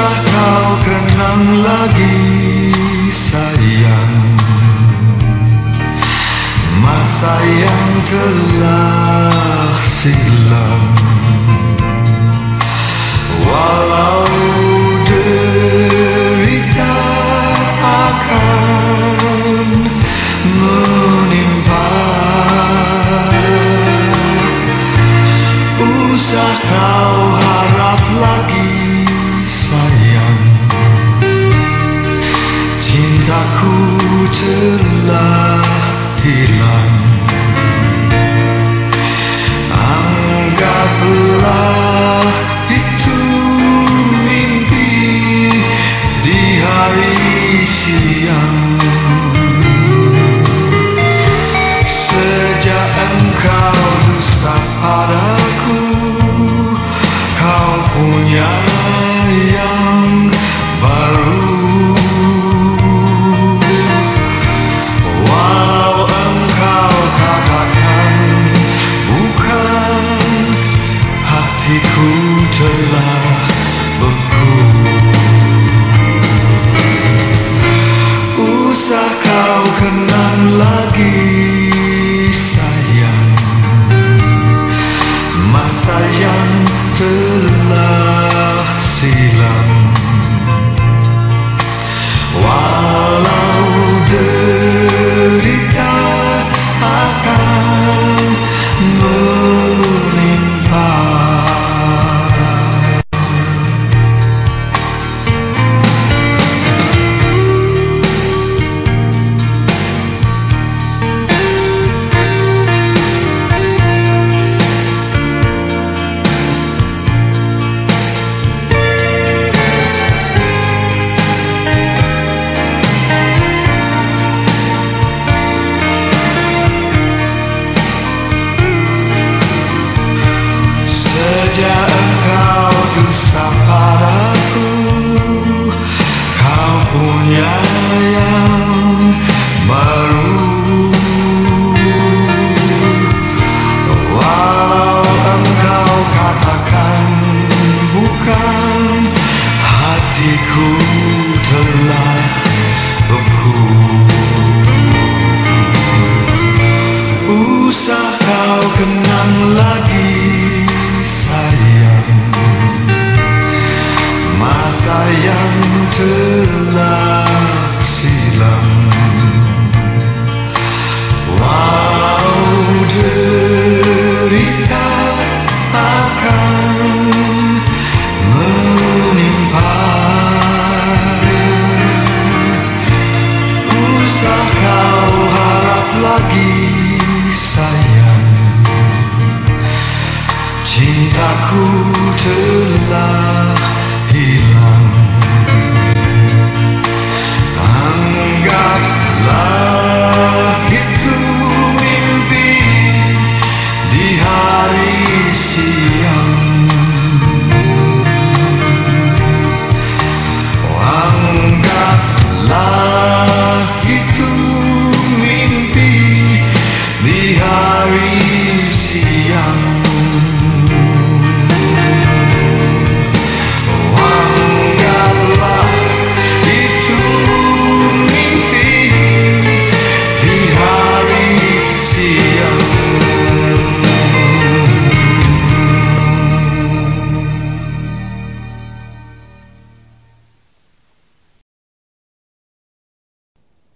Usah kau kenang lagi sayang. Masa yang telah silam. Walau derita akan menimpa. Usah kau harap lagi sayang. Cintaku telah hilang. Anggaplah itu mimpi di hari siang. Sejak engkau dusta padaku Kau punya yang baru kenang lagi sayang. Masa yang telah Cintaku telah